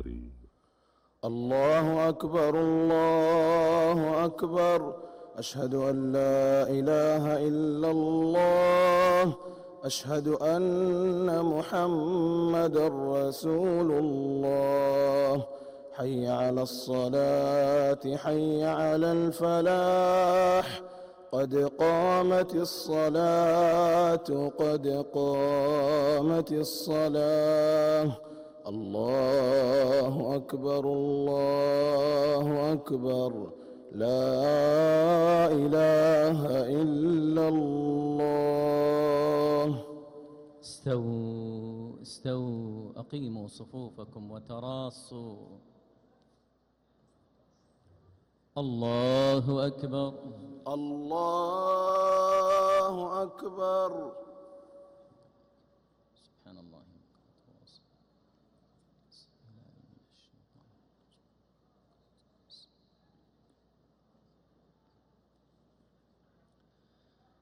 قريب. الله أكبر الله أكبر. أشهد أن لا إله إلا الله. أشهد أن محمد رسول الله. حي على الصلاة حي على الفلاح. قد قامت الصلاة قد قامت الصلاة. الله أكبر الله أكبر. لا إله إلا الله. استووا استووا أقيموا صفوفكم وتراصوا. الله أكبر. الله أكبر سبحان الله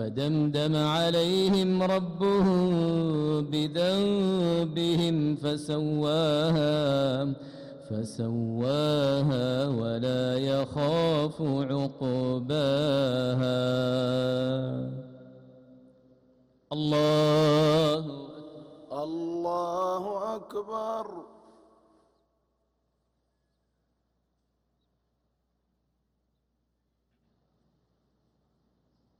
فدمدم عليهم ربهم بذنبهم فسواها فسواها ولا يخاف عقباها. الله الله أكبر.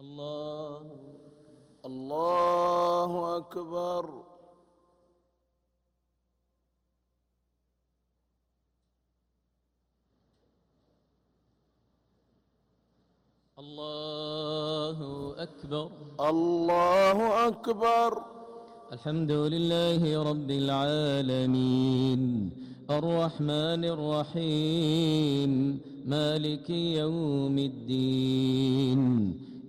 الله الله أكبر. الله أكبر. الله أكبر. الحمد لله رب العالمين. الرحمن الرحيم. مالك يوم الدين.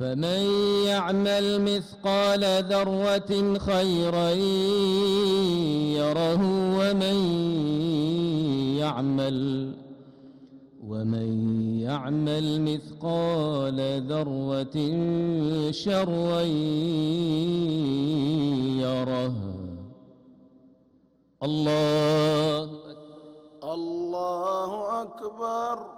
فمن يعمل مثقال ذرة خيرا يره ومن يعمل ومن يعمل مثقال ذرة شرا يره. الله الله أكبر.